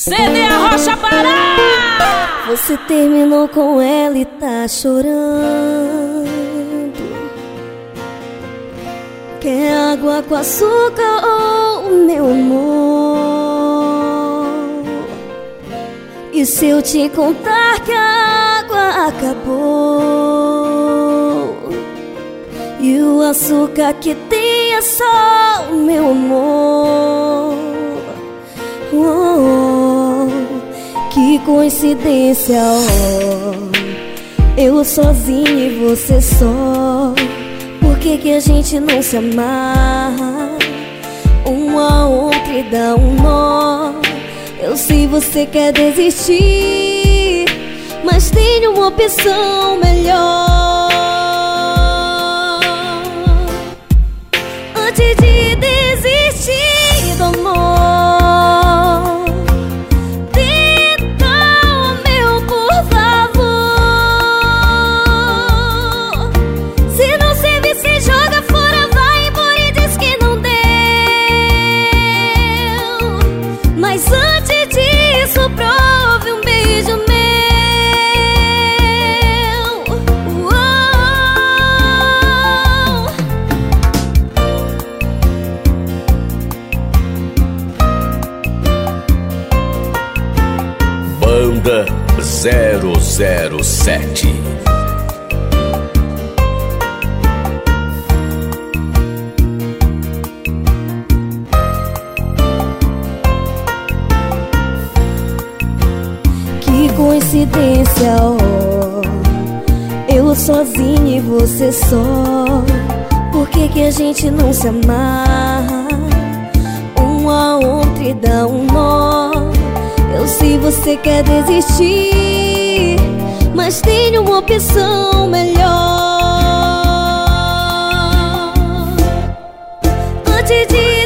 CD Rocha Pará! Você terminou com ela e tá chorando. Quer água com açúcar ou meu amor? E se eu te contar que a água acabou? E o açúcar que tem é só o meu amor? Oh, que coincidência, oh. Eu sozinho e você só. Por que, que a gente não se amarra? Um a outro e dá um nó. Eu sei você quer desistir, mas tem uma opção melhor. Antes de desistir do amor, 007 Que coincidência, oh. Eu sozinho e você só. Por que, que a gente não se amarra? Um a outro e dá um nó. Eu sei você quer desistir Mas tem uma opção melhor. Antes de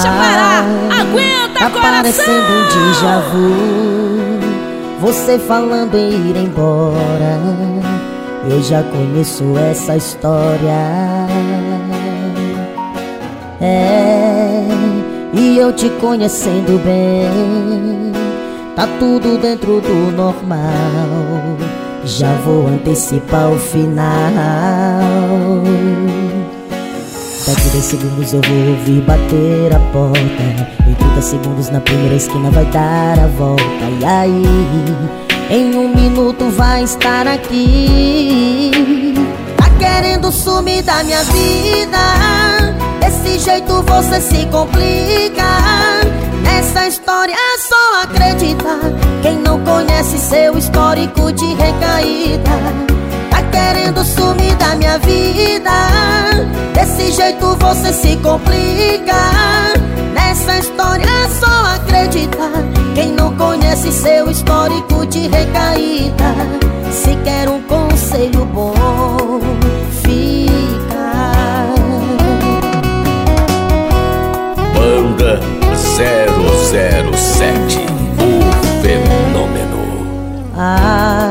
A Rocha Pará! Aguenta, Tá parecendo um coração! déjà vu. Você falando em ir embora. Eu já conheço essa história. É E eu te conhecendo bem. Tá tudo dentro do normal. Já vou antecipar o final Daqui 10 segundos eu vou ouvir bater a porta. Em 30 segundos na primeira esquina vai dar a volta. E aí, em um minuto vai estar aqui. Tá querendo sumir da minha vida. Desse jeito você se complica. Nessa história é só acreditar. Quem não conhece seu histórico de recaída querendo sumir da minha vida. Desse jeito você se complica. Nessa história é só acreditar. Quem não conhece seu histórico de recaída Se quer um conselho bom Fica. Banda 007 O Fenômeno. Ah,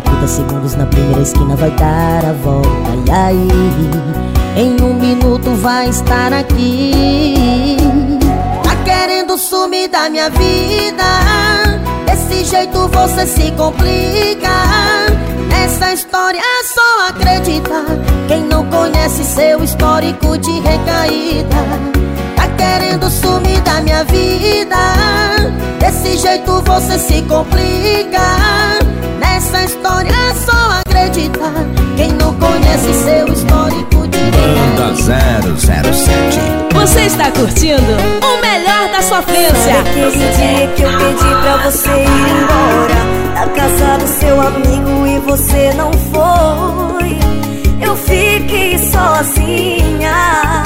Em 30 segundos na primeira esquina vai dar a volta. E aí, em um minuto vai estar aqui. Tá querendo sumir da minha vida. Desse jeito você se complica. Nessa história é só acreditar. Quem não conhece seu histórico de recaída. Tá querendo sumir da minha vida. Desse jeito você se complica Nessa história é só acreditar. Quem não conhece seu histórico de Banda 007 Você está curtindo o melhor da sofrência Aquele dia que eu pedi pra você ir embora Da casa do seu amigo e você não foi. Eu fiquei sozinha.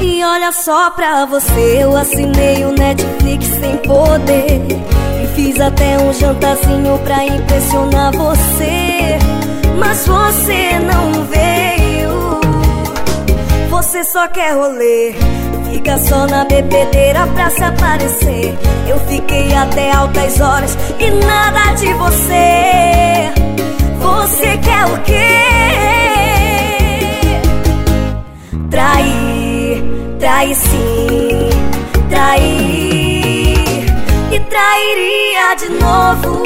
E olha só pra você Eu assinei o Netflix sem poder fiz até um jantarzinho pra impressionar você Mas você não veio. Você só quer rolê Fica só na bebedeira pra se aparecer. Eu fiquei até altas horas e nada de você. Você quer o quê? Trair, trair sim, trair E trairia de novo.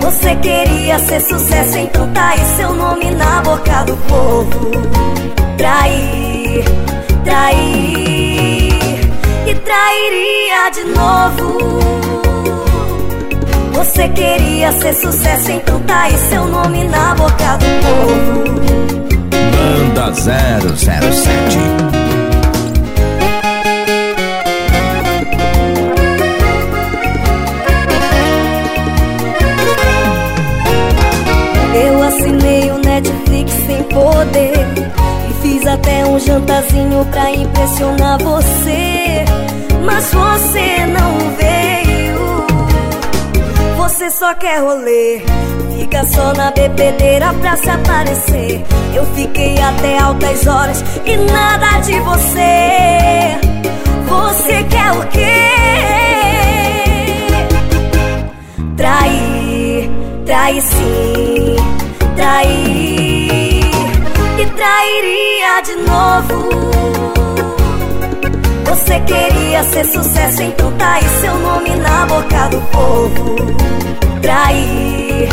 Você queria ser sucesso, então tá aí seu nome na boca do povo. Trair, trair E trairia de novo. Você queria ser sucesso, então tá aí seu nome na boca do povo. Banda 007. Sem poder. E fiz até um jantarzinho pra impressionar você. Mas você não veio. Você só quer rolê. Fica só na bebedeira pra se aparecer. Eu fiquei até altas horas e nada de você. Você quer o quê? Trair, trair sim, trair trairia de novo. Você queria ser sucesso, então tá aí seu nome na boca do povo. Trair,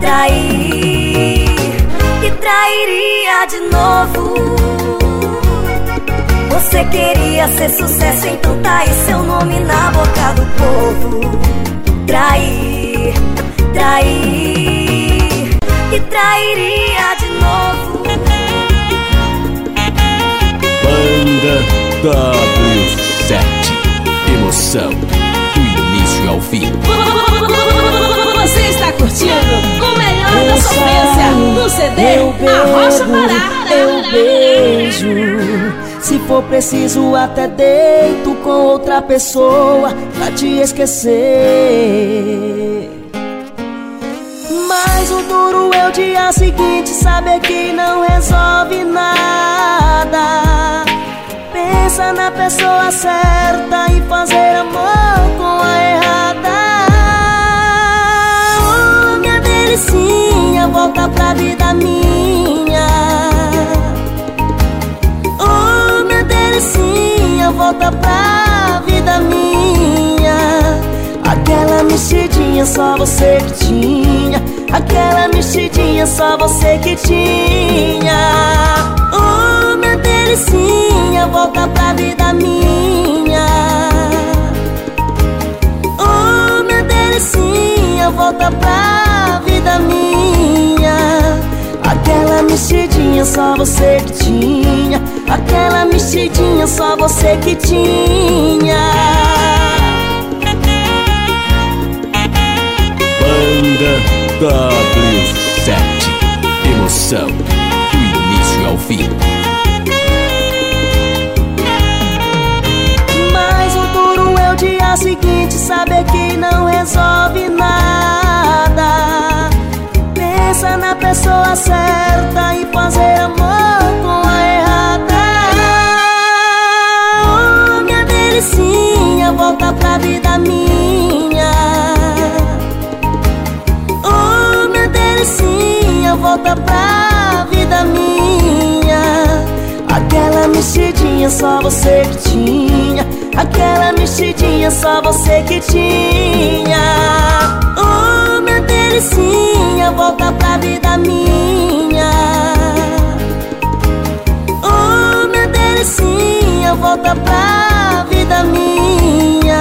trair E trairia de novo. Você queria ser sucesso, então tá aí seu nome na boca do povo. Trair, trair E trairia de novo Banda W7. Emoção do início ao fim. Você está curtindo o melhor da sofrência no CD eu Arrocha bebo, Pará. eu beijo. Se for preciso, até deito com outra pessoa pra te esquecer. Mas o duro é o dia seguinte, saber que não resolve nada. Na pessoa certa e fazer amor com a errada. Oh, minha delicinha, volta pra vida minha. Oh, minha delicinha, volta pra vida minha. Aquela mexidinha só você que tinha. Aquela mexidinha só você que tinha. Oh, minha delicinha, volta pra vida minha. Oh, minha delicinha, volta pra vida minha. Aquela mexidinha só você que tinha. Aquela mexidinha só você que tinha. Banda W7. Emoção do início ao fim. Saber que não resolve nada. Pensa na pessoa certa e fazer amor com a errada. Oh, minha delicinha, volta pra vida minha. Oh, minha delicinha, volta pra vida minha. Aquela mexidinha só você que tinha. Aquela mexidinha só você que tinha. Oh, minha delicinha, volta pra vida minha. Oh, minha delicinha, volta pra vida minha.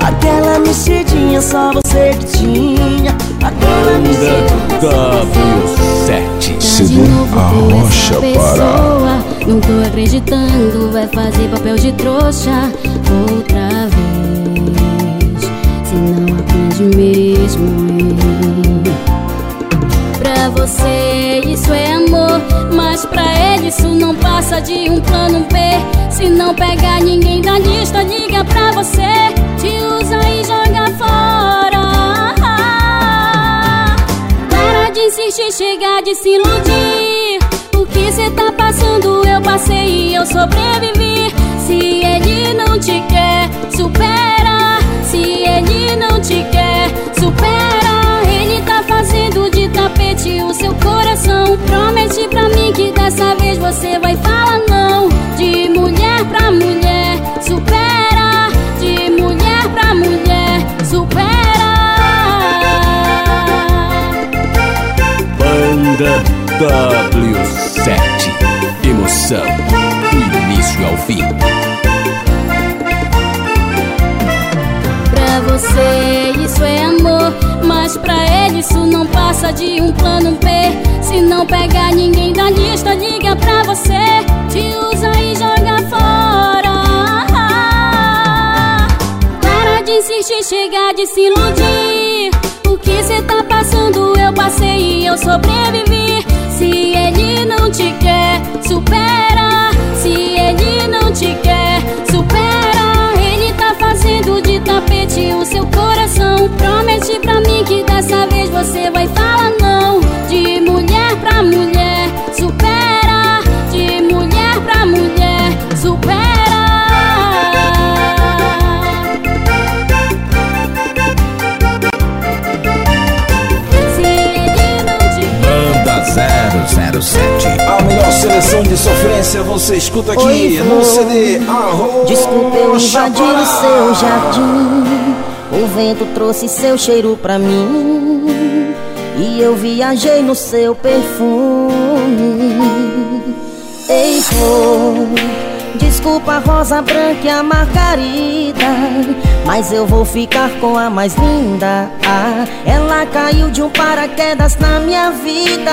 Aquela mexidinha só você que tinha. Aquela mexidinha Banda W7. de novo com essa pessoa Não tô acreditando, vai fazer papel de trouxa outra aprende mesmo. Pra você isso é amor, mas pra ele isso não passa de um plano B. Se não pegar ninguém da lista, liga pra você, te usa e joga fora. Para de insistir, chega de se iludir. O que cê tá passando, eu passei e eu sobrevivi. Se ele não te quer, supera. Se ele não te quer, supera. Ele tá fazendo de tapete o seu coração. Promete pra mim que dessa vez você vai falar não. De mulher pra mulher, supera. De mulher pra mulher, supera. Banda W7 Emoção do início ao fim. Você isso é amor, mas pra ele isso não passa de um plano B. Se não pegar ninguém da lista, liga pra você, te usa e joga fora. Para de insistir, chega de se iludir. O que cê tá passando, eu passei e eu sobrevivi. Se ele não te quer, supera. O seu coração. Promete pra mim que dessa vez você vai falar não. De mulher pra mulher, seleção de sofrência você escuta aqui Oi, no. CD Desculpe eu invadir o seu jardim. O vento trouxe seu cheiro pra mim. E eu viajei no seu perfume. Ei flor Desculpa a rosa branca e a margarida. Mas eu vou ficar com a mais linda. Ah, Ela caiu de um paraquedas na minha vida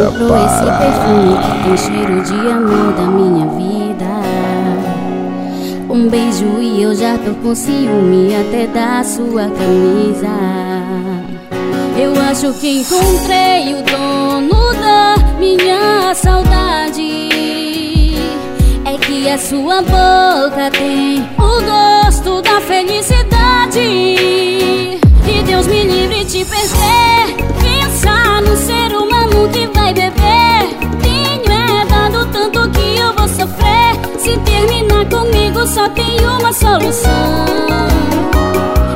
Arrocha comprou esse perfume que tem cheiro de amor da minha vida? Um beijo e eu já tô com ciúme até da sua camisa. Eu acho que encontrei o dono da minha saudade. É que a sua boca tem o gosto da felicidade. E Deus me livre de perder. Pensar no ser humano que vai beber. Tenho é dado tanto que eu vou sofrer. Se terminar comigo, só tem uma solução.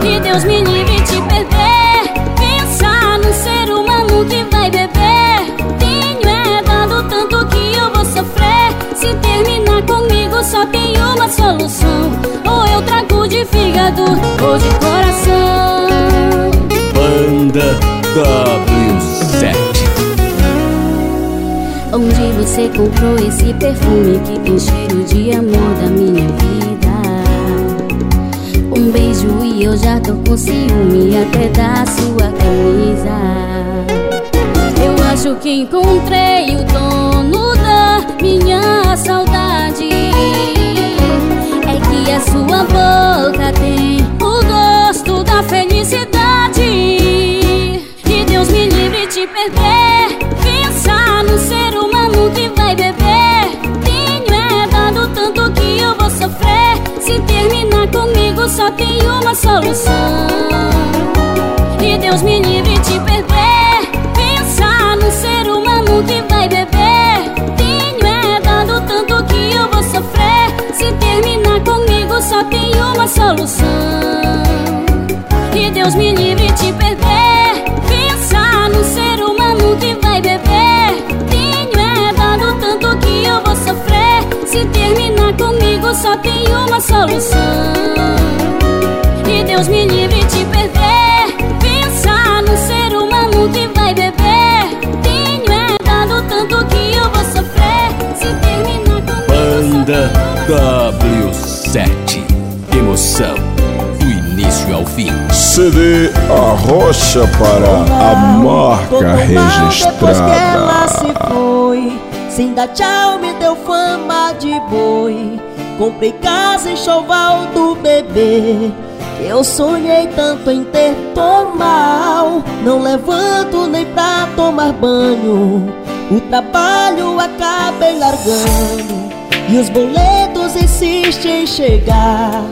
E Deus me livre de perder. Pensar no ser humano que vai beber. Tenho é dado tanto que eu vou sofrer. Se terminar comigo só tem uma solução Ou eu trago de fígado ou de coração Banda W7 Onde você comprou esse perfume que tem cheiro de amor da minha vida. Um beijo e eu já tô com ciúme até da sua camisa. Eu acho que encontrei o dono da minha saudade. É que a sua boca tem o gosto da felicidade perder. Pensar no ser humano que vai beber. Tenho é dado tanto que eu vou sofrer. Se terminar comigo só tem uma solução. E Deus me livre de perder. Pensar no ser humano que vai beber. Tenho é dado tanto que eu vou sofrer. Se terminar comigo só tem uma solução. E Deus me livre de perder solução E Deus me livre de perder. Pensar no ser humano que vai beber. Tenho é dado tanto que eu vou sofrer. Se terminar comigo Banda W7 Emoção. Do início ao fim. CD Arrocha para a marca ela se registrada. foi. Sem dar tchau me deu fama de boi. Comprei casa em choval do bebê Eu sonhei tanto em ter tô mal. Não levanto nem pra tomar banho O trabalho acabei largando. E os boletos insistem em chegar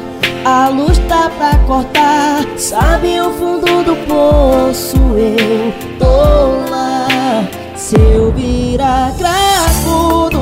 a luz tá pra cortar, sabe o fundo do poço eu tô lá. Se eu virar cracudo,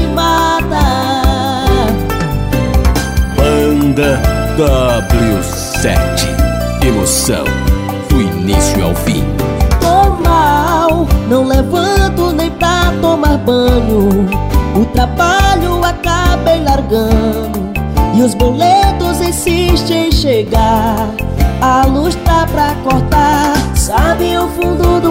Banda W7 Emoção Do início ao fim Tô mal, não levanto nem pra tomar banho. O trabalho acabei largando. E os boletos insistem em chegar A luz tá pra cortar Sabe o fundo do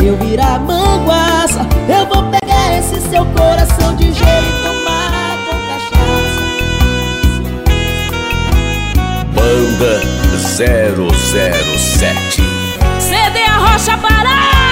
Se eu virar manguaça Eu vou pegar esse seu coração de gelo e tomar com cachaça Banda 007 CD Arrocha Pará!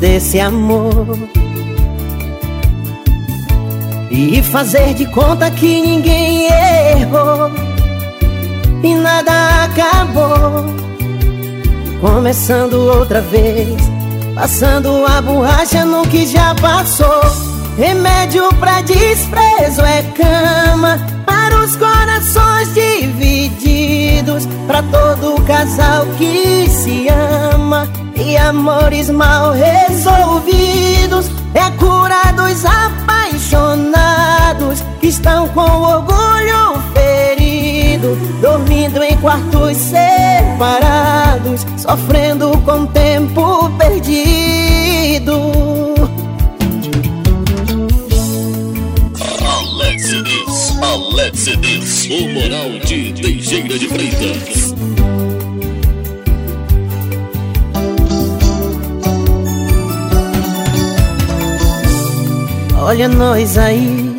Desse amor. E fazer de conta que ninguém errou E nada acabou. Começando outra vez Passando a borracha no que já passou. Remédio pra desprezo é cama Para os corações divididos Pra todo casal que se ama E amores mal resolvidos É cura dos apaixonados Que estão com orgulho ferido Dormindo em quartos separados Sofrendo com tempo perdido Alex Diniz, Alex Diniz, o moral de Teixeira de Freitas. Olha nós aí.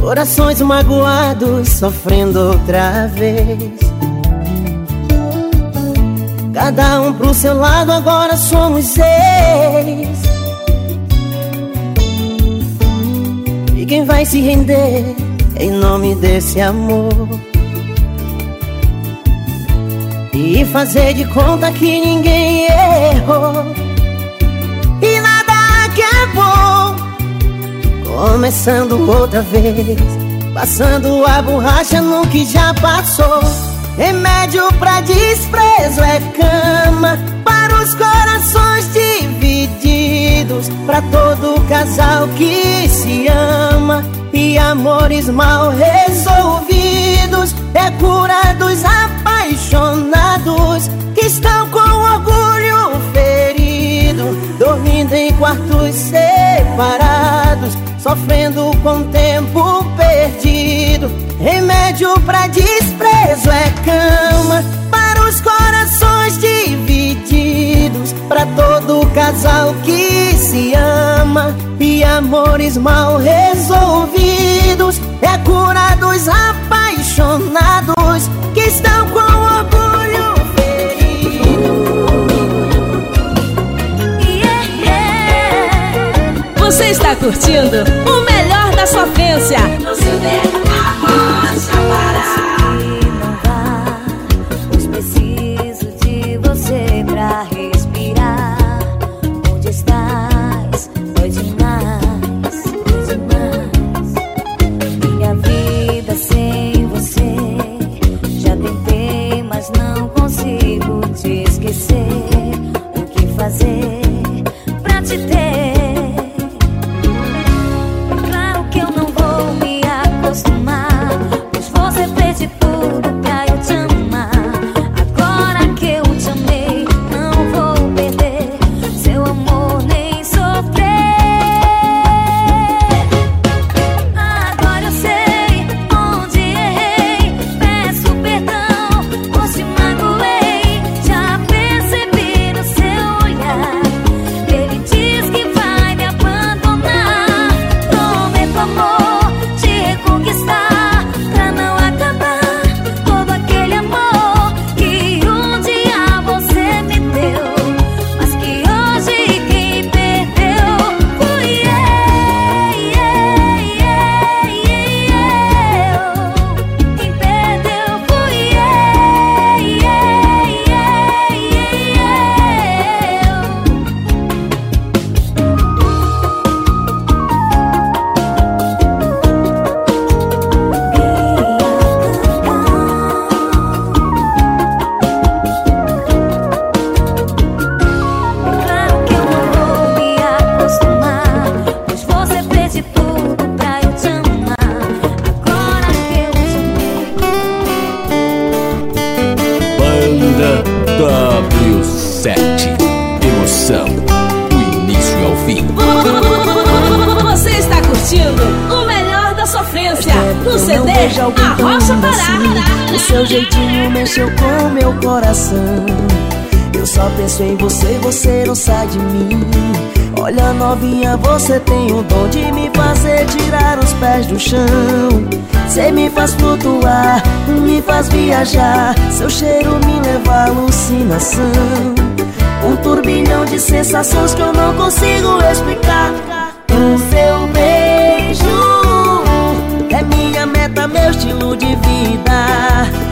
Corações magoados Sofrendo outra vez. Cada um pro seu lado Agora somos seis E quem vai se render Em nome desse amor? E fazer de conta que ninguém errou nada acabou Começando outra vez Passando a borracha no que já passou. Remédio pra desprezo é cama Para os corações divididos Pra todo casal que se ama. E amores mal resolvidos É cura dos apaixonados Que estão com quartos separados Sofrendo com tempo perdido. Remédio pra desprezo é cama Para os corações divididos Pra todo casal que se ama. E amores mal resolvidos É cura dos apaixonados Que estão com está curtindo o melhor da sofrência. Penso em você, você não sai de mim. Olha novinha, você tem o dom de me fazer tirar os pés do chão. Você me faz flutuar, me faz viajar. Seu cheiro me leva à alucinação. Um turbilhão de sensações que eu não consigo explicar. O seu beijo é minha meta, meu estilo de vida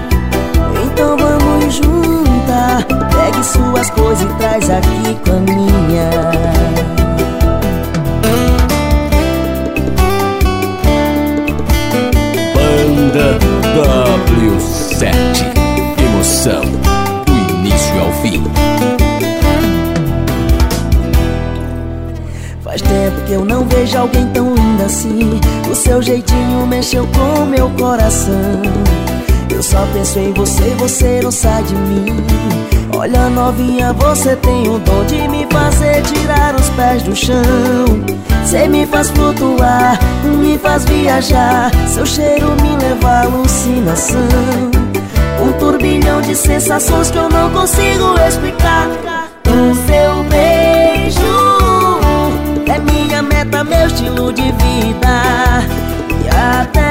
Pegue suas coisas e traz aqui com a minha Banda W7. Emoção, do início ao fim. Faz tempo que eu não vejo alguém tão linda assim O seu jeitinho mexeu com meu coração só penso em você, você não sai de mim. Olha novinha, você tem o dom de me fazer tirar os pés do chão. Você me faz flutuar, me faz viajar. Seu cheiro me leva à alucinação. Um turbilhão de sensações que eu não consigo explicar. O seu beijo é minha meta, meu estilo de vida. E até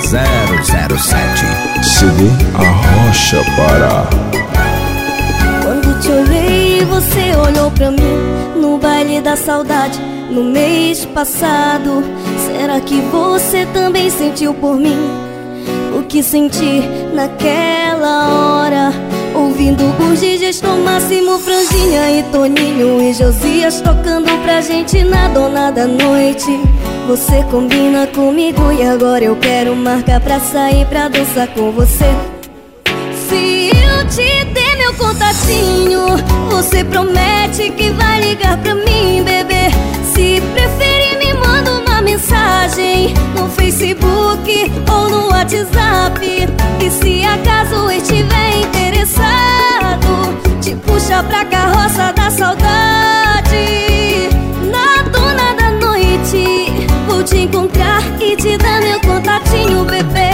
007. CD Arrocha Pará. Quando te olhei, você olhou pra mim no baile da saudade no mês passado. Será que você também sentiu por mim o que senti naquela hora? Ouvindo DJs no máximo Franjinha e Toninho e Josias tocando pra gente na dona da noite. Você combina comigo e agora eu quero marcar pra sair pra dançar com você. Se eu te der meu contatinho, você promete que vai ligar pra mim, bebê. Se preferir, me manda uma mensagem no Facebook ou no WhatsApp. E se acaso estiver interessado, te puxa pra carroça da saudade. Na dona da noite, te encontrar e te dar meu contatinho, bebê.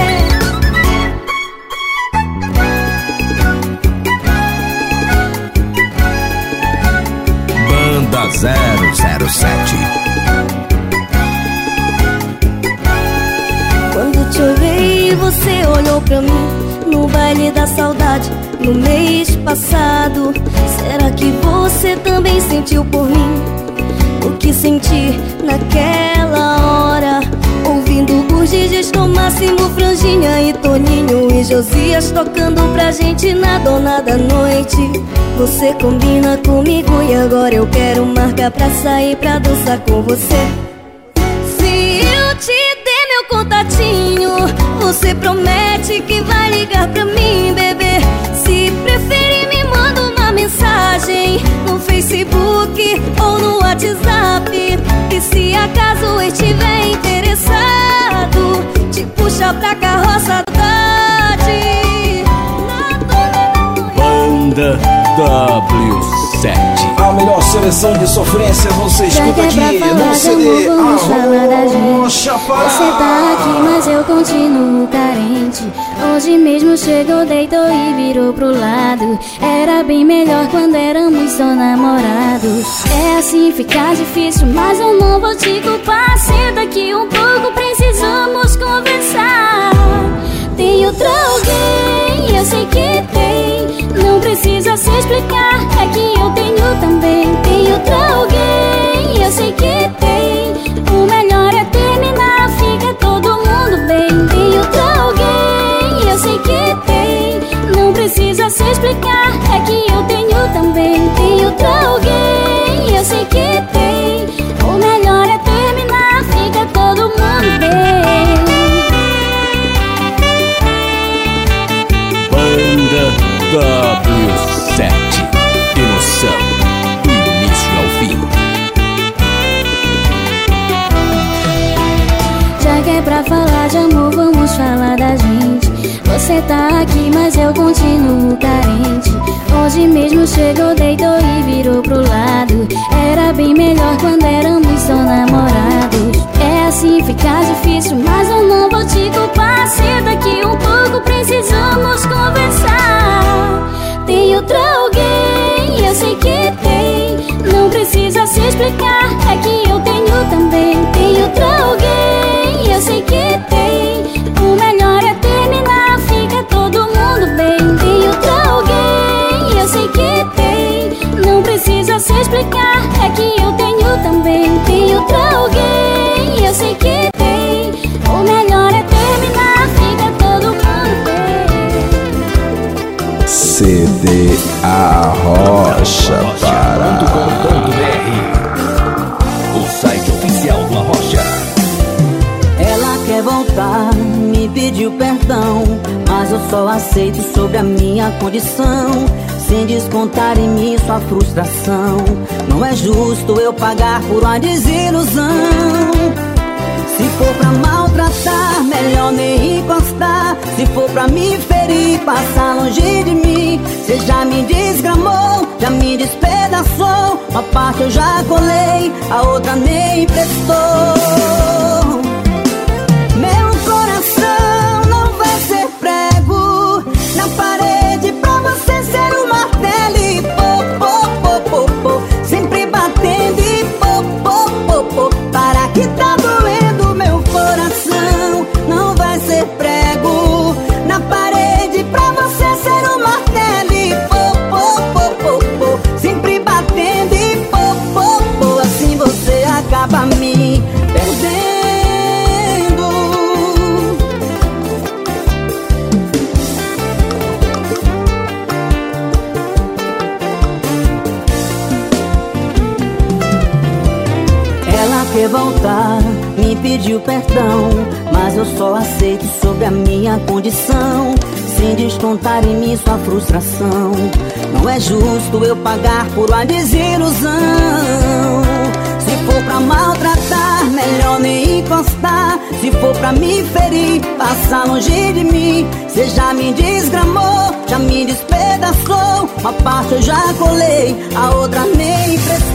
Banda 007. Quando te olhei, você olhou pra mim no baile da saudade no mês passado. Será que você também sentiu por mim o que senti naquela hora? Ouvindo DJs no máximo Franjinha e Toninho e Josias tocando pra gente na dona da noite. Você combina comigo e agora eu quero marcar pra sair pra dançar com você. Se eu te der meu contatinho, você promete que vai ligar pra mim, bebê. Se preferir, me manda uma mensagem no Facebook ou no WhatsApp. E se acaso estiver interessado, te puxa pra carroça Banda W7. A melhor seleção de sofrência você escuta aqui pra falar no CD amor, vamos falar da gente. Arrocha Você tá aqui, mas eu continuo carente. Hoje mesmo chegou, deitou e virou pro lado. Era bem melhor quando éramos só namorados É assim, fica difícil, mas eu não vou te culpar Senta aqui um pouco, precisamos conversar Tem outro alguém, eu sei que explicar, é que eu tenho também Tem outro alguém, eu sei que tem O melhor é terminar, fica todo mundo bem Tem outro alguém, eu sei que tem Não precisa se explicar, é que eu tenho também Tem outro alguém, eu sei que tem O melhor é terminar, fica todo mundo bem. Banda W7 Emoção do início ao fim. Já que é pra falar de amor, vamos falar da gente. Você tá aqui, mas eu continuo carente. Hoje mesmo chegou, deitou e virou pro lado. Era bem melhor quando éramos só namorados. É assim, fica difícil, mas eu não vou te culpar. Senta aqui um pouco, precisamos conversar se explicar, é que eu tenho também Tem outro alguém, eu sei que tem O melhor é terminar, fica todo mundo bem Tem outro alguém, eu sei que tem Não precisa se explicar, é que eu tenho também Tem outro alguém, eu sei que tem O melhor é terminar, fica todo mundo bem. CD Arrocha Pará. Voltar, me pediu perdão, mas eu só aceito sobre a minha condição. Sem descontar em mim sua frustração. Não é justo eu pagar por uma desilusão. Se for pra maltratar, melhor nem encostar. Se for pra me ferir, passar longe de mim. Cê já me desgramou, já me despedaçou. Uma parte eu já colei, a outra nem prestou. Perdão, mas eu só aceito sobre a minha condição. Sem descontar em mim sua frustração. Não é justo eu pagar por uma desilusão. Se for pra maltratar, melhor nem encostar. Se for pra me ferir, passar longe de mim. Cê já me desgramou, já me despedaçou. Uma parte eu já colei, a outra nem prestou.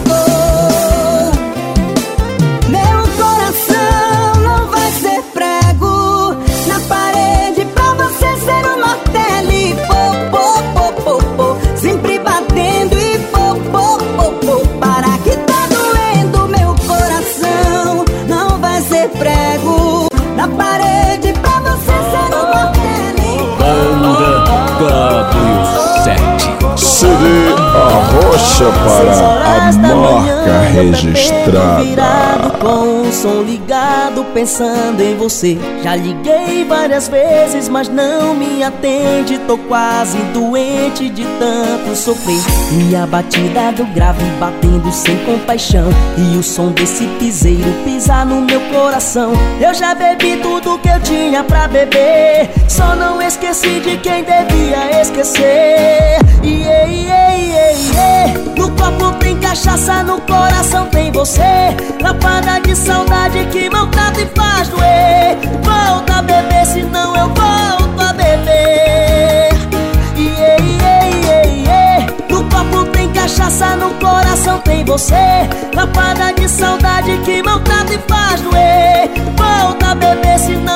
Arrocha para a marca registrada. Pensando em você. Já liguei várias vezes mas não me atende. Tô quase doente de tanto sofrer. E a batida do grave batendo sem compaixão. E o som desse piseiro pisar no meu coração. Eu já bebi tudo que eu tinha pra beber. Só não esqueci de quem devia esquecer. Iê, iê, iê, iê. Copo tem cachaça, no coração tem você. Lapada de saudade que maltrata e faz doer. Volta a beber, senão eu volto a beber. Iê, iê, iê, iê. No copo tem cachaça, no coração tem você. Lapada de saudade que maltrata e faz doer. Volta a beber, senão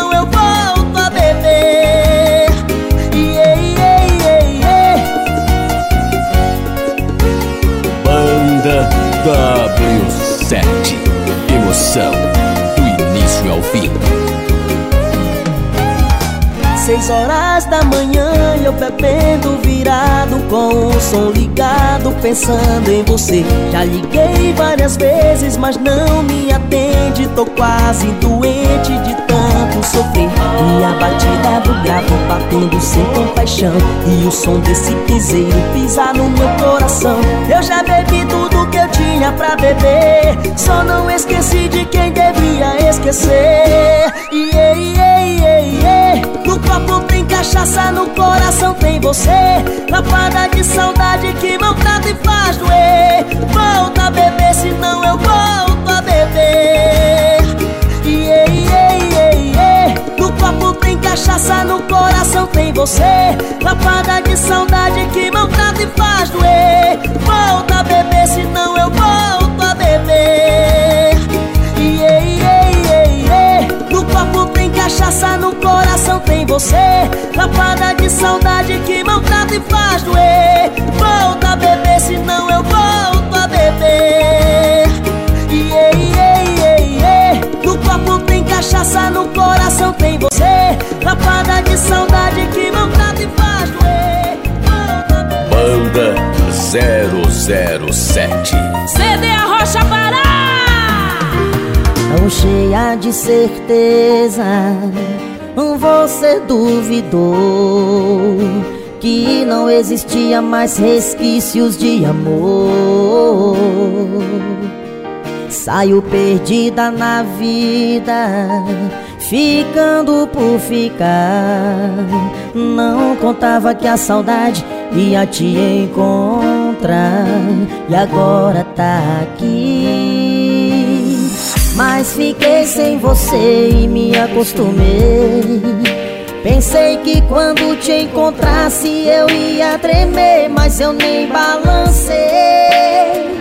Do início ao fim. Seis horas da manhã eu bebendo virado com o som ligado pensando em você. Já liguei várias vezes mas não me atende. Tô quase doente de tanto sofrer. E a batida do gravo batendo sem compaixão. E o som desse piseiro pisar no meu coração. Eu já bebi tudo que tinha pra beber. Só não esqueci de quem devia esquecer. Yeah, yeah, yeah, yeah. No copo tem cachaça, no coração tem você. Lapada de saudade que maltrata e faz doer. Volta a beber, senão eu volto a beber cachaça, no coração tem você. Lapada de saudade que maltrata e faz doer. Volta a beber, senão eu volto a beber. Yeah, yeah, yeah, yeah. No copo tem cachaça, no coração tem você. Lapada de saudade que maltrata e faz doer. Volta a beber, senão eu volto a beber. Yeah, yeah, yeah, yeah. No copo tem cachaça, no coração tem você Lapada de saudade que maltrata e faz doer a Banda 007 CD Arrocha Pará! Tão cheia de certeza, você duvidou que não existia mais resquícios de amor. Saiu perdida na vida, ficando por ficar. Não contava que a saudade ia te encontrar, e agora tá aqui. Mas fiquei sem você e me acostumei. Pensei que quando te encontrasse eu ia tremer, mas eu nem balancei.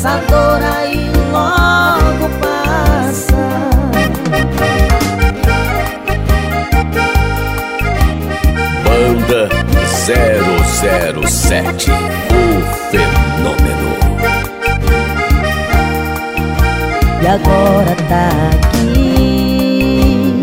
Essa dor aí logo passa. Banda 007 O Fenômeno E agora tá aqui.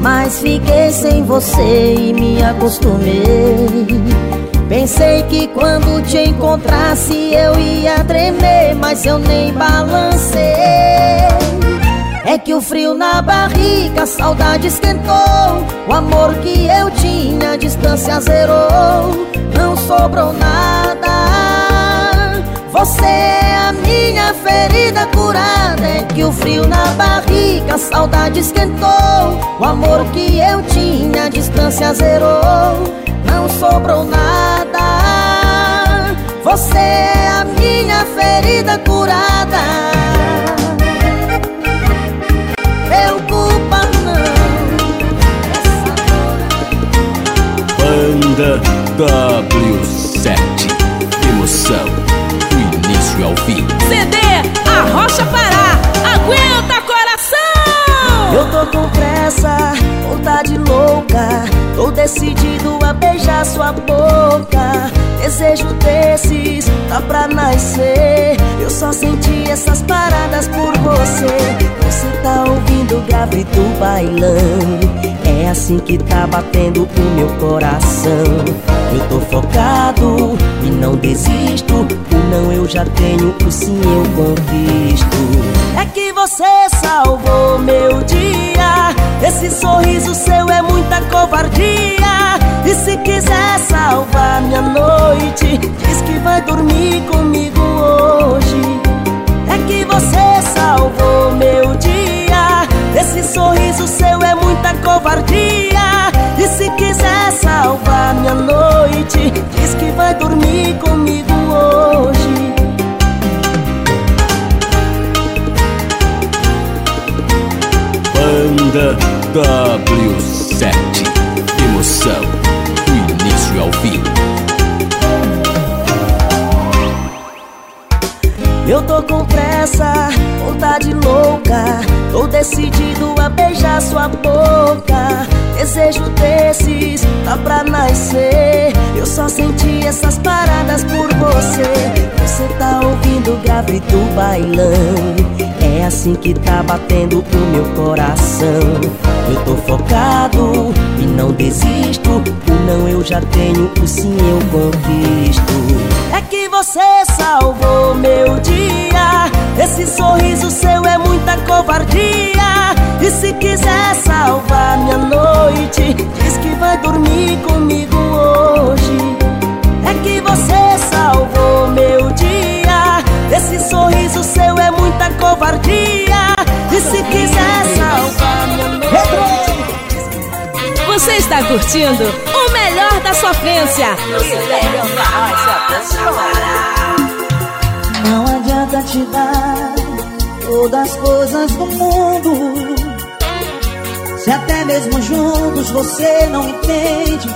Mas fiquei sem você e me acostumei. Pensei que quando te encontrasse eu ia tremer, mas eu nem balancei. É que o frio na barriga, a saudade esquentou. O amor que eu tinha, a distância zerou. Não sobrou nada. Você é a minha ferida curada. É que o frio na barriga, a saudade esquentou. O amor que eu tinha, a distância zerou. Não sobrou nada. Você é a minha É assim que tá batendo o meu coração. Eu tô focado e não desisto O não eu já tenho, o sim eu conquisto. É que você salvou meu dia. Esse sorriso seu é muita covardia. E se quiser salvar minha noite Diz que vai dormir comigo hoje. É que você salvou covardia. E se quiser salvar minha noite Diz que vai dormir comigo hoje. Banda W7 Emoção. Do início ao fim. Eu tô com pressa vontade louca. Tô decidido a beijar sua boca. Desejo desses, tá pra nascer. Eu só senti essas paradas por você. Você tá ouvindo o grave do bailão. É assim que tá batendo o meu coração. Eu tô focado e não desisto. O não eu já tenho, o sim eu conquisto. É que você salvou meu dia está curtindo o melhor da sofrência. Não adianta te dar todas as coisas do mundo. Se até mesmo juntos você não entende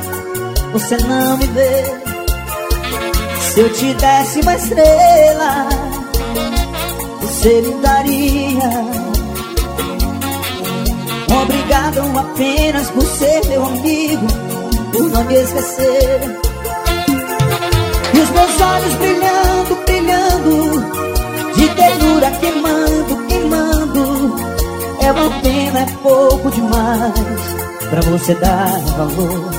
Você não me vê. Se eu te desse uma estrela Você me daria Obrigado apenas por ser meu amigo Por não me esquecer. E os meus olhos brilhando, brilhando De ternura queimando, queimando É uma pena, é pouco demais Pra você dar valor.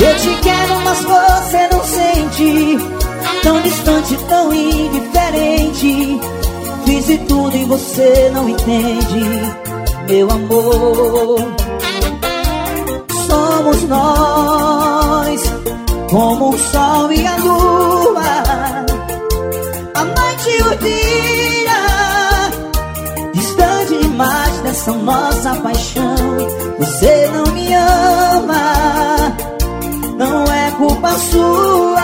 Eu te quero, mas você não sente Tão distante, tão indiferente Fiz de tudo e você não entende, meu amor. Somos nós, como o sol e a lua, a noite e o dia. Distante demais dessa nossa paixão, você não me ama, não é culpa sua.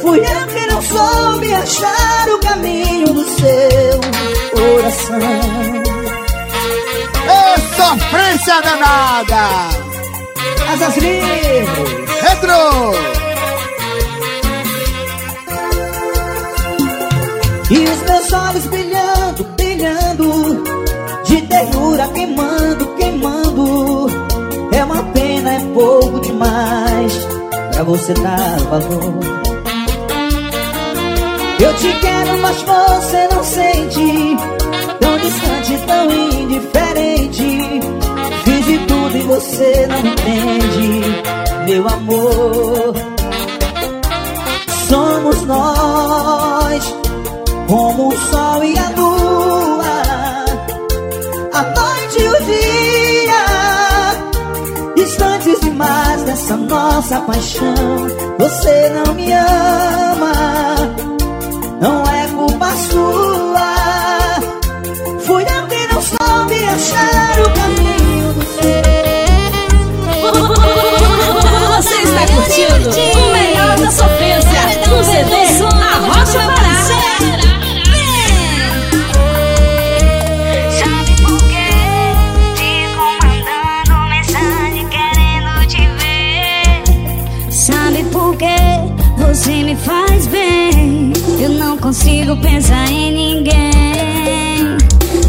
Fui eu que não soube achar o caminho do seu coração. Ô, sofrência danada! Asas livres! Retro! E os meus olhos brilhando, brilhando De ternura queimando, queimando É uma pena, é pouco demais Pra você dar valor eu te quero, mas você não sente. Tão distante, tão indiferente. Fiz de tudo e você não entende. Meu amor Somos nós Como o sol e a lua. A noite e o dia Distantes demais dessa nossa paixão. Você não me ama não é culpa sua. Fui eu que não soube achar o caminho do seu. Você está curtindo consigo pensar em ninguém.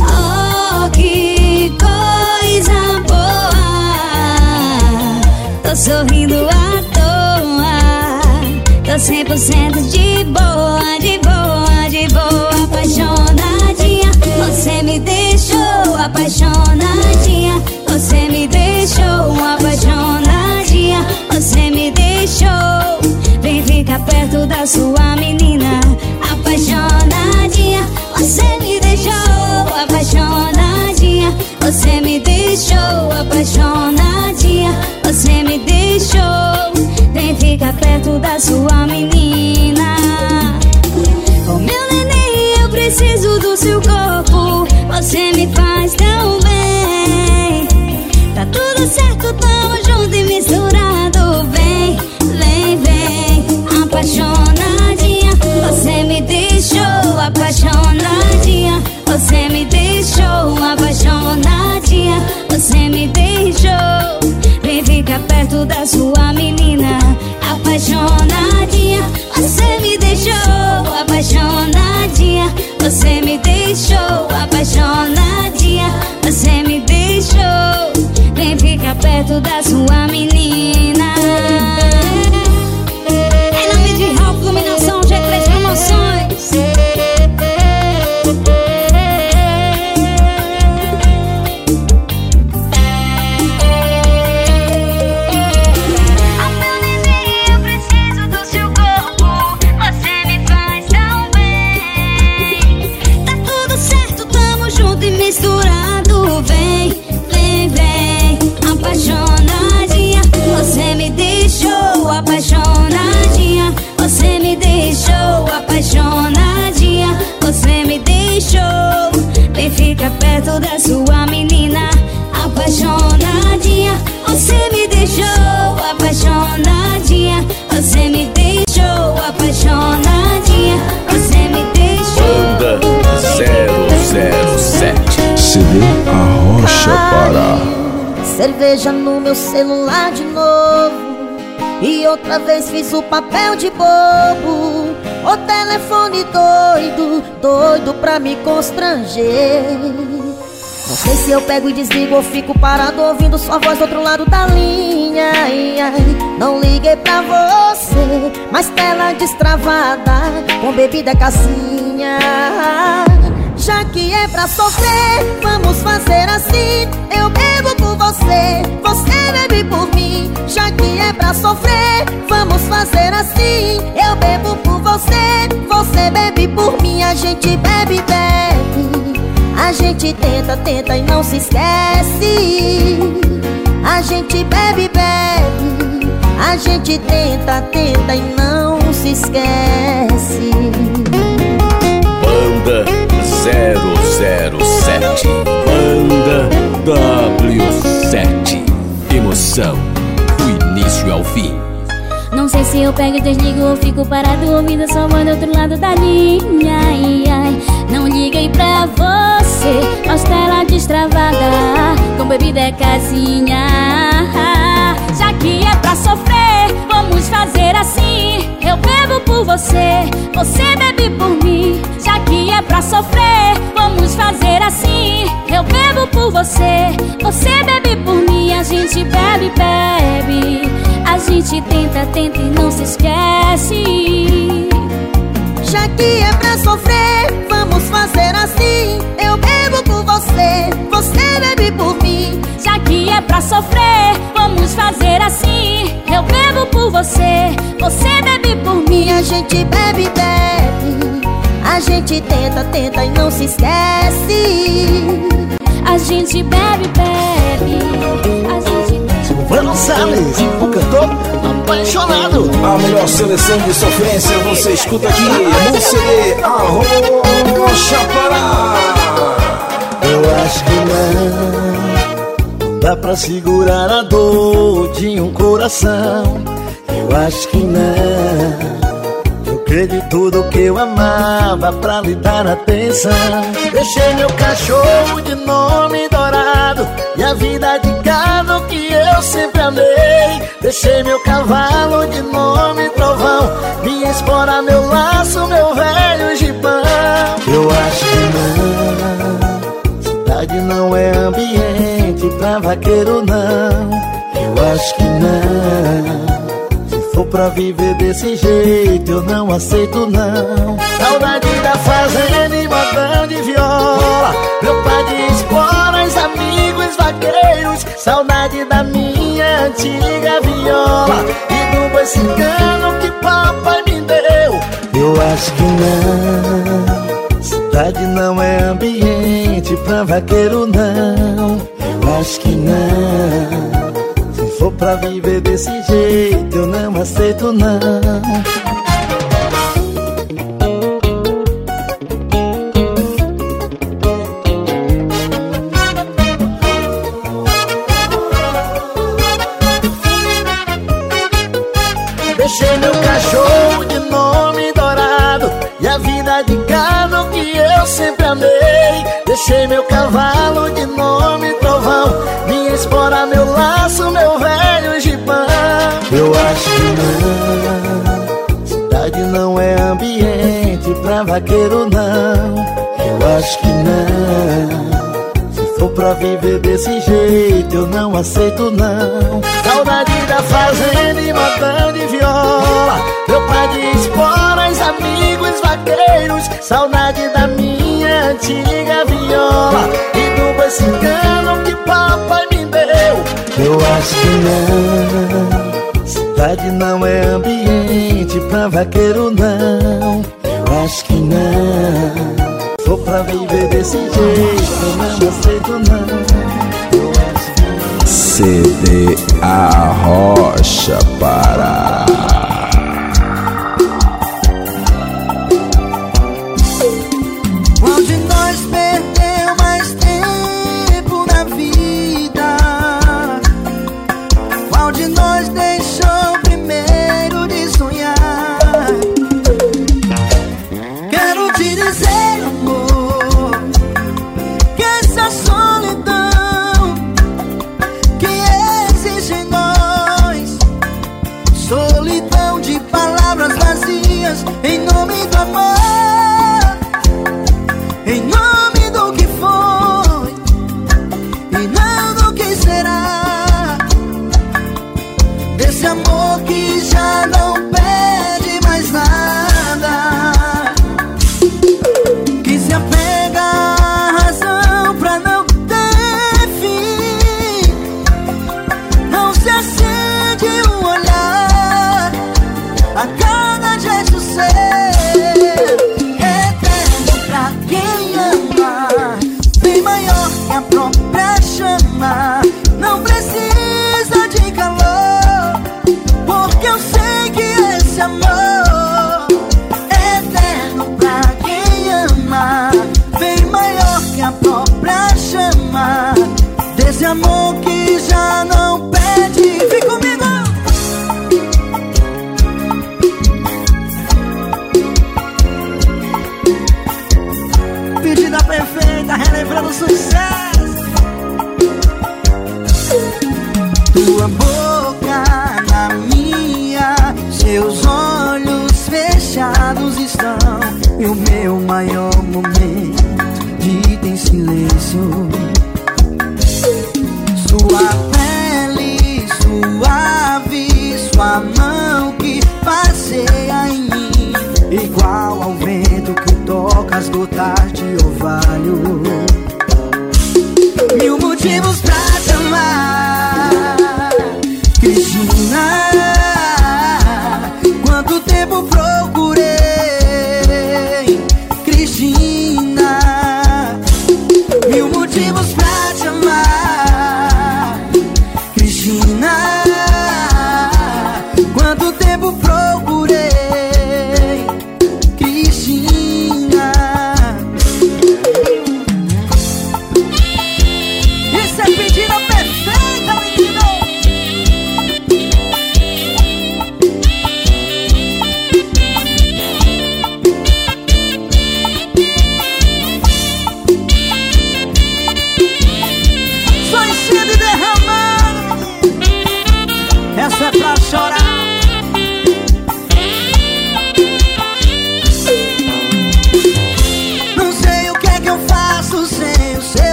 Oh, que coisa boa. Tô sorrindo à toa. Tô 100% de boa, de boa, de boa Apaixonadinha. Você me deixou apaixonadinha. Você me deixou apaixonadinha. Você me deixou. Vem ficar perto da sua menina Apaixonadinha Você me deixou apaixonadinha. Você me deixou apaixonadinha. Você me deixou. Vem ficar perto da sua menina. Oh meu neném, eu preciso do seu corpo. Você me faz tão bem. Tá tudo certo, tamo Você me deixou apaixonadinha. Você me deixou. Nem ficar perto da sua menina. Cerveja no meu celular de novo. E outra vez fiz o papel de bobo. O telefone doido, doido pra me constranger. Não sei se eu pego e desligo ou fico parado ouvindo sua voz do outro lado da linha. Não liguei pra você, mas tela destravada com bebida casinha. É pra sofrer, vamos fazer assim. Eu bebo por você, você bebe por mim. Já que é pra sofrer, vamos fazer assim. Eu bebo por você, você bebe por mim. A gente bebe, bebe. A gente tenta, tenta e não se esquece. A gente bebe, bebe. A gente tenta, tenta e não se esquece. Banda 007 Banda W7 Emoção do início ao fim Não sei se eu pego e desligo ou fico parado ouvindo voz do outro lado da linha. Ai, ai, não liguei pra você, mas tela destravada com bebida é casinha. Já que é pra sofrer, vamos fazer assim. Eu bebo por você, você bebe por mim. Já que é pra sofrer, vamos fazer assim. Eu bebo por você, você bebe por mim. A gente bebe, bebe. A gente tenta, tenta e não se esquece. Já que é pra sofrer, vamos fazer assim. Eu bebo por você, você bebe por mim. Já que é pra sofrer, vamos fazer assim. Eu bebo por você, você bebe por mim. A gente bebe, bebe. A gente tenta, tenta e não se esquece. A gente bebe, bebe. A gente Silvano Salles, o cantor apaixonado. A melhor seleção de sofrência você escuta aqui no CD Arrocha Pará. Eu acho que não, não dá pra segurar a dor de um coração. Eu acho que não. Perdi tudo que eu amava pra lhe dar atenção. Deixei meu cachorro de nome dourado e a vida de gado que eu sempre amei. Deixei meu cavalo de nome trovão, minha espora, meu laço, meu velho gibão. Eu acho que não. Cidade não é ambiente pra vaqueiro, não. Eu acho que não. Pra viver desse jeito, eu não aceito, não. Saudade da fazenda e modão de viola. Meu pai de esporas, amigos vaqueiros. Saudade da minha antiga viola. E do boi cigano que papai me deu. Eu acho que não. Cidade não é ambiente pra vaqueiro, não. Eu acho que não. For pra viver desse jeito, eu não aceito, não. Deixei meu cachorro de nome dourado E a vida de gado que eu sempre amei Deixei meu cavalo vaqueiro, não. Eu acho que não. Se for pra viver desse jeito, eu não aceito não. Saudade da fazenda e modão de viola. Meu pai de esporas, amigos vaqueiros. Saudade da minha antiga viola. E do boi cigano que papai me deu. Eu acho que não. Cidade não é ambiente pra vaqueiro não Acho que não. For pra viver desse jeito, não aceito não. CD Arrocha Pará. Tarde de orvalho.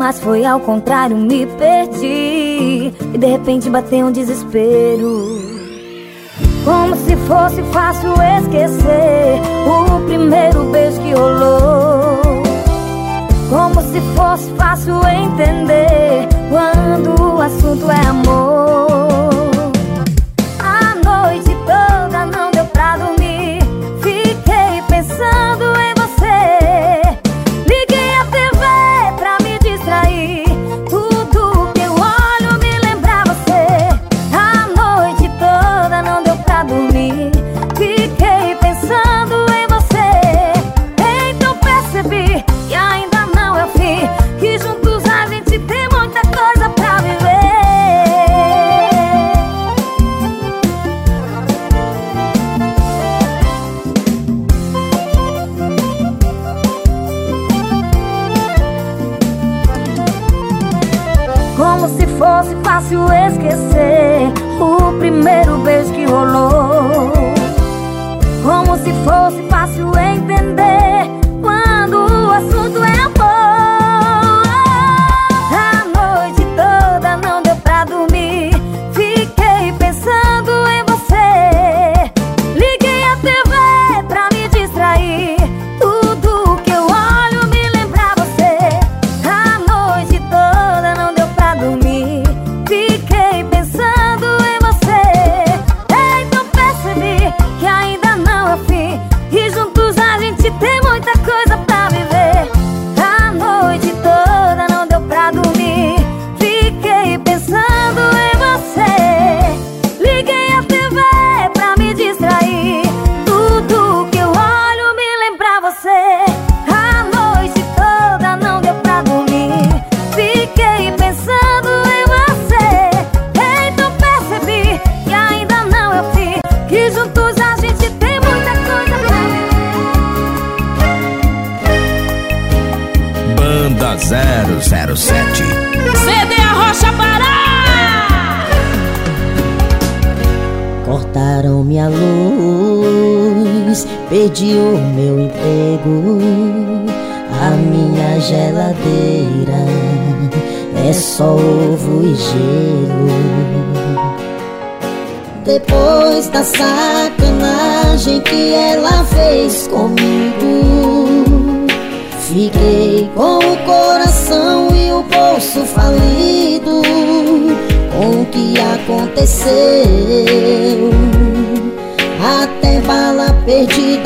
Mas foi ao contrário, me perdi e de repente bateu um desespero. Como se fosse fácil esquecer o primeiro beijo que rolou. Como se fosse fácil entender quando o assunto é amor.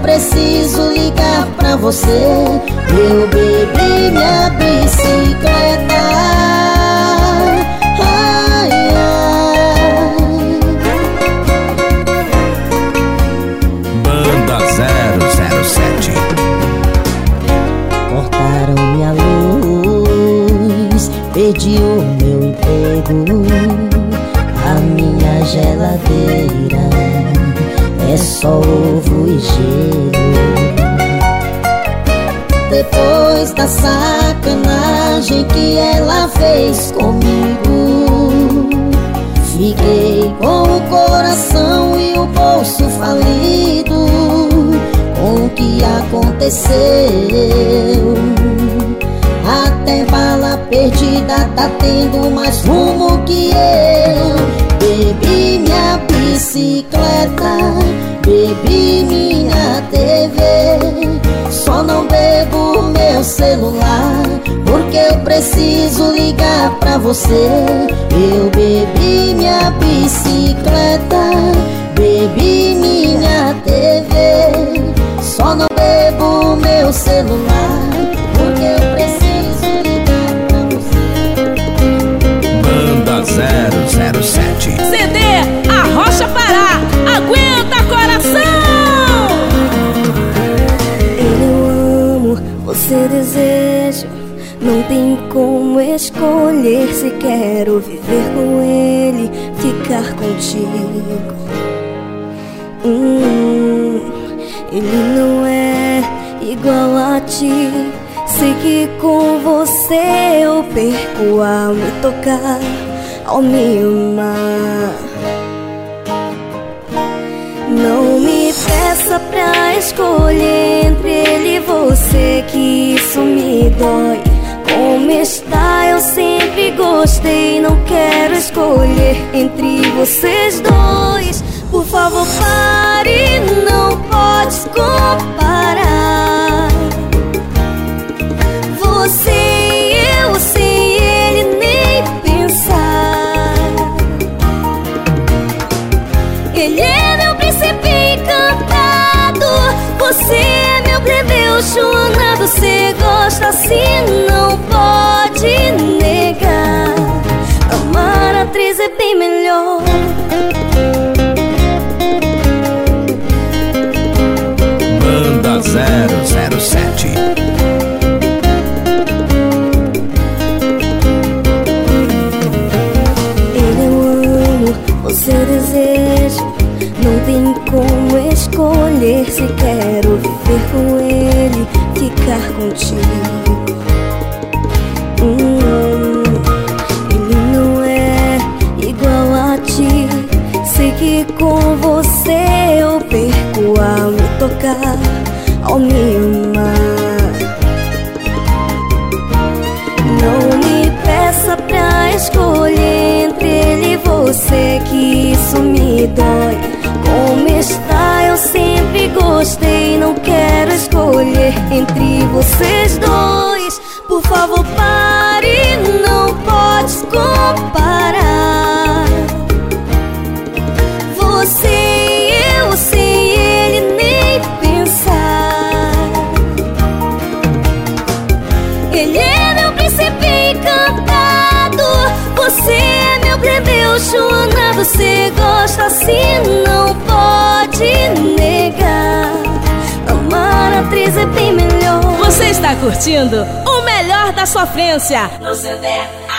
preciso ligar pra você. Eu bebi minha bicicleta. Ai, ai. Banda 007 Cortaram minha luz Perdi o meu emprego. A minha geladeira É só ovo Depois da sacanagem que ela fez comigo. Fiquei com o coração e o bolso falido. Com o que aconteceu? Até bala perdida tá tendo mais rumo que eu. Bebi minha bicicleta, bebi minha TV Só não bebo meu celular Porque eu preciso ligar pra você. Eu bebi minha bicicleta Bebi minha TV Só não bebo meu celular escolher se quero viver com ele, ficar contigo. Hum, ele não é igual a ti. Sei que com você eu perco ao me tocar, ao me amar. Não me peça pra escolher entre ele e você que isso me dói. Como gostei. Não quero escolher entre vocês dois. Por favor, pare, não pode comparar. Você e eu sem ele nem pensar. Ele é meu príncipe encantado. Você é meu plebeu chonado. Você gosta assim, não pode negar. Amar a atriz é bem melhor. 007. Tocar, ao me amar. Não me peça pra escolher entre ele e você, que isso me dói. Como está, eu sempre gostei. Não quero escolher entre vocês dois. Está curtindo o melhor da sofrência. No.